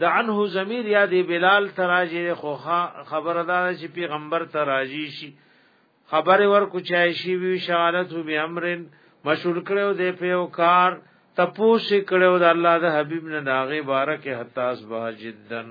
د عنه ضمیر یا دی بلال تراجی خو خبردار چې پیغمبر تراجی شي خبر ور کوچای شي وی شغالت به امرن مشغول کړو دی په یو کار تپوس کړو د الله د حبیب نه ناغه بارکه حتاس با جدن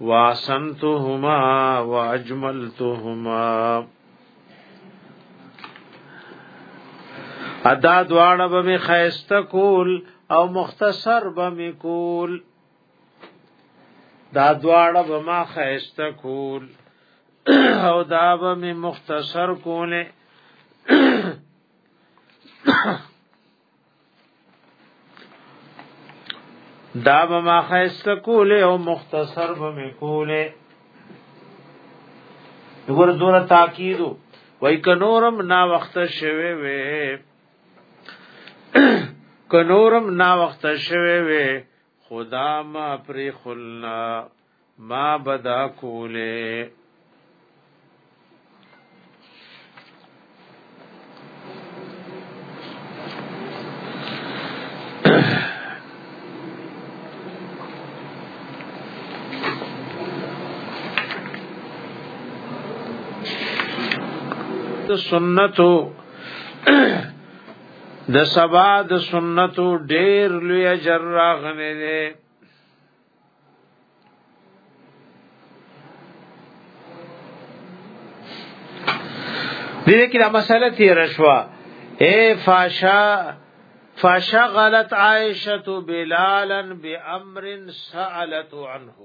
واسنتهما واجملتهما ادا دواړه به می خیسته کول او مختصر به می کول دا دواړه به ما خیسته کول او دا به می مختصر کوله دا به ما خیست کوله او مختصر به می کوله دغه دوره تاکید وای کنورم نا وخت شوه وې کنورم نا وخت شوه وې خدا ما پری خلنا ما بدا کوله د سنتو د سبا د سنتو ډیر لوی اجر راغلی دی دې کې دا مسله تیر شو اے فاشا فشغلت عائشه بلالا بامر سالت عنه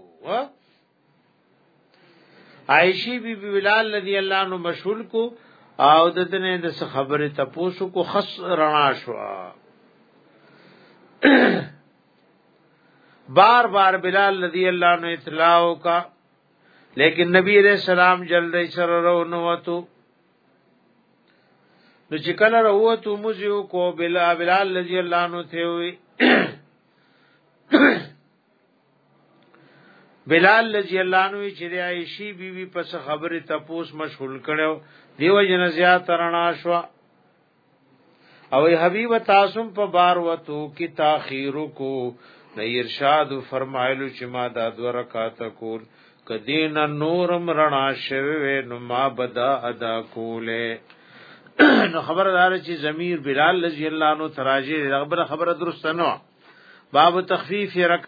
عائشی بی بی بلال رضی الله عنه مشغول کو او د دنه د خبره تپوسو کو خص رڼا شو بار بار بلال رضی اللہ عنہ اطلاع کا لیکن نبی علیہ السلام جلدی سره رونوتو نو چې کله وروته مزیو کو بلا بلال رضی الله عنه ته وی بلال رضی الله عنه چې د عائشی بیبي پس خبره تپوس مشغول کړو دیو جن زیات رڼا شو او حبیب تاسو په بار وتو کی تاخیر کو د ارشاد فرمایلو چې ما دا دو رکعات کول کدین نورم رڼا شوه نو ما بدا ادا کوله نو خبردار چې ضمیر بلال رضی الله عنه تراجه خبره درسته نو باب تخفیف رکعات